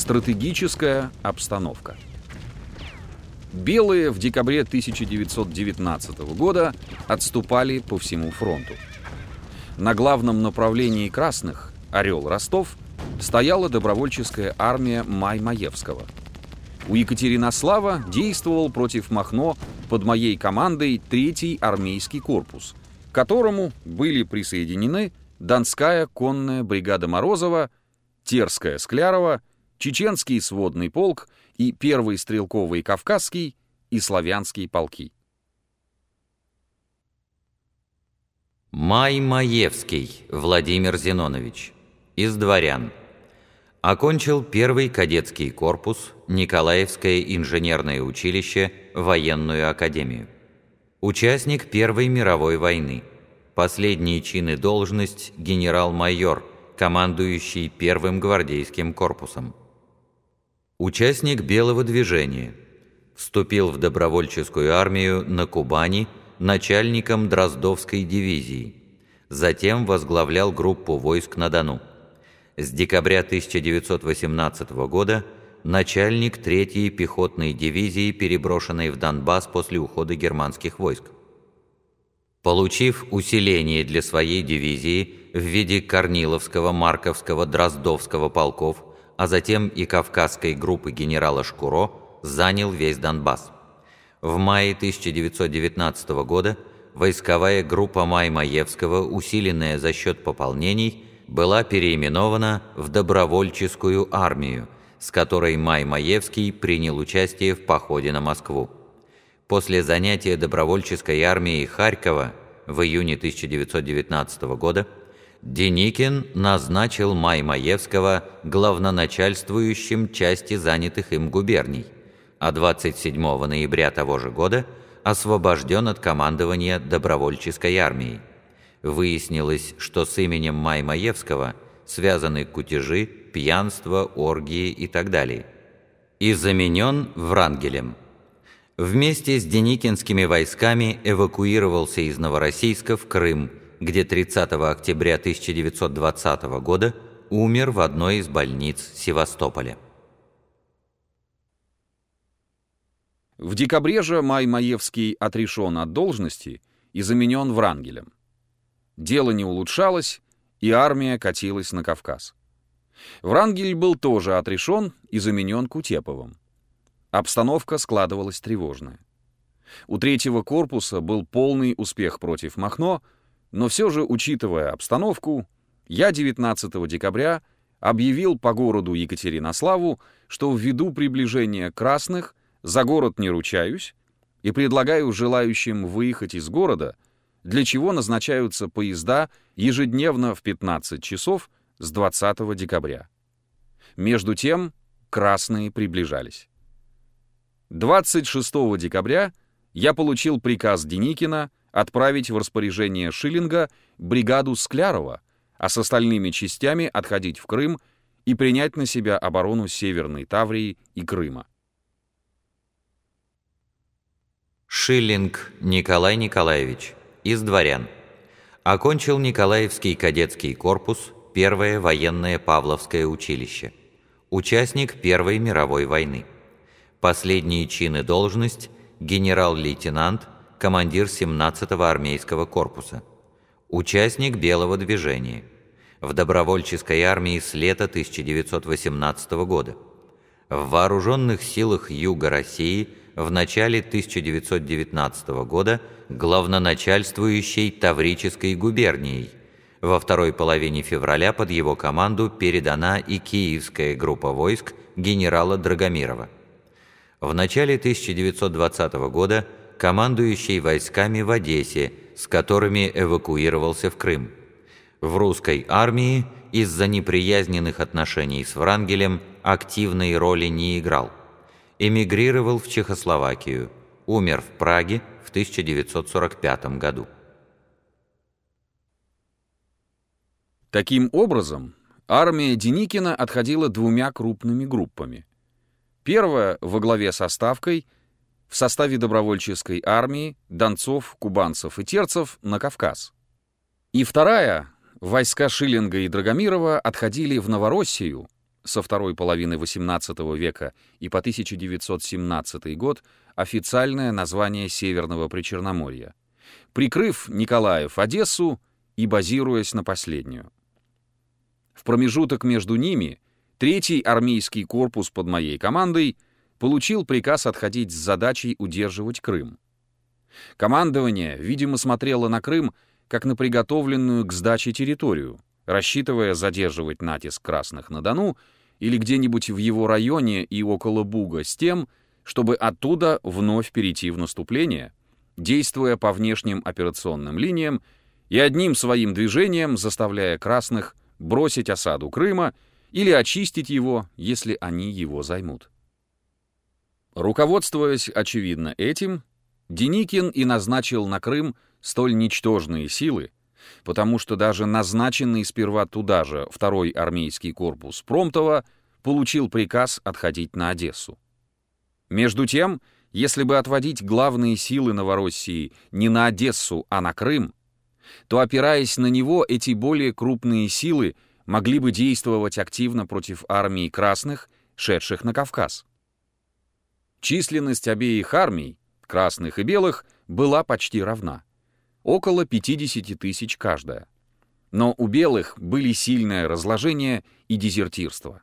Стратегическая обстановка. Белые в декабре 1919 года отступали по всему фронту. На главном направлении красных, Орел-Ростов, стояла добровольческая армия Май-Маевского. У Екатеринослава действовал против Махно под моей командой третий армейский корпус, к которому были присоединены Донская конная бригада Морозова, Терская Склярова, Чеченский сводный полк и Первый стрелковый Кавказский и Славянский полки. Май Маевский Владимир Зинонович из дворян. Окончил первый кадетский корпус, Николаевское инженерное училище, военную академию. Участник Первой мировой войны. Последние чины должность генерал-майор, командующий Первым гвардейским корпусом. Участник Белого движения. Вступил в добровольческую армию на Кубани начальником Дроздовской дивизии. Затем возглавлял группу войск на Дону с декабря 1918 года начальник 3-й пехотной дивизии, переброшенной в Донбасс после ухода германских войск. Получив усиление для своей дивизии в виде Корниловского, Марковского, Дроздовского полков, а затем и Кавказской группы генерала Шкуро, занял весь Донбасс. В мае 1919 года войсковая группа Май-Маевского, усиленная за счет пополнений, была переименована в добровольческую армию, с которой Май Маевский принял участие в походе на Москву. После занятия добровольческой армией Харькова в июне 1919 года Деникин назначил Май Маевского главноначальствующим части занятых им губерний, а 27 ноября того же года освобожден от командования добровольческой армией выяснилось, что с именем Маймаевского связаны кутежи, пьянство, оргии и так далее, и заменен Врангелем. Вместе с Деникинскими войсками эвакуировался из Новороссийска в Крым, где 30 октября 1920 года умер в одной из больниц Севастополя. В декабре же Май Маевский отрешен от должности и заменен Врангелем. Дело не улучшалось, и армия катилась на Кавказ. Врангель был тоже отрешен и заменен Кутеповым. Обстановка складывалась тревожная. У третьего корпуса был полный успех против Махно, но все же, учитывая обстановку, я 19 декабря объявил по городу Екатеринославу, что ввиду приближения красных за город не ручаюсь и предлагаю желающим выехать из города — для чего назначаются поезда ежедневно в 15 часов с 20 декабря. Между тем красные приближались. 26 декабря я получил приказ Деникина отправить в распоряжение Шиллинга бригаду Склярова, а с остальными частями отходить в Крым и принять на себя оборону Северной Таврии и Крыма. Шиллинг Николай Николаевич из дворян. Окончил Николаевский кадетский корпус, первое военное Павловское училище. Участник Первой мировой войны. Последние чины должность – генерал-лейтенант, командир 17-го армейского корпуса. Участник Белого движения. В добровольческой армии с лета 1918 года. В вооруженных силах Юга России в начале 1919 года – главноначальствующей Таврической губернией. Во второй половине февраля под его команду передана и киевская группа войск генерала Драгомирова. В начале 1920 года командующий войсками в Одессе, с которыми эвакуировался в Крым. В русской армии из-за неприязненных отношений с Врангелем активной роли не играл. Эмигрировал в Чехословакию, умер в Праге в 1945 году. Таким образом, армия Деникина отходила двумя крупными группами. Первая во главе со Ставкой в составе добровольческой армии донцов, кубанцев и терцев на Кавказ. И вторая, войска Шиллинга и Драгомирова отходили в Новороссию со второй половины XVIII века и по 1917 год официальное название Северного Причерноморья, прикрыв Николаев Одессу и базируясь на последнюю. В промежуток между ними третий армейский корпус под моей командой получил приказ отходить с задачей удерживать Крым. Командование, видимо, смотрело на Крым как на приготовленную к сдаче территорию, рассчитывая задерживать натиск красных на Дону или где-нибудь в его районе и около Буга с тем, чтобы оттуда вновь перейти в наступление, действуя по внешним операционным линиям и одним своим движением заставляя красных бросить осаду Крыма или очистить его, если они его займут. Руководствуясь, очевидно, этим, Деникин и назначил на Крым столь ничтожные силы, потому что даже назначенный сперва туда же второй армейский корпус Промтова получил приказ отходить на Одессу. Между тем, если бы отводить главные силы Новороссии не на Одессу, а на Крым, то, опираясь на него, эти более крупные силы могли бы действовать активно против армии красных, шедших на Кавказ. Численность обеих армий, красных и белых, была почти равна около 50 тысяч каждая. Но у белых были сильное разложение и дезертирство.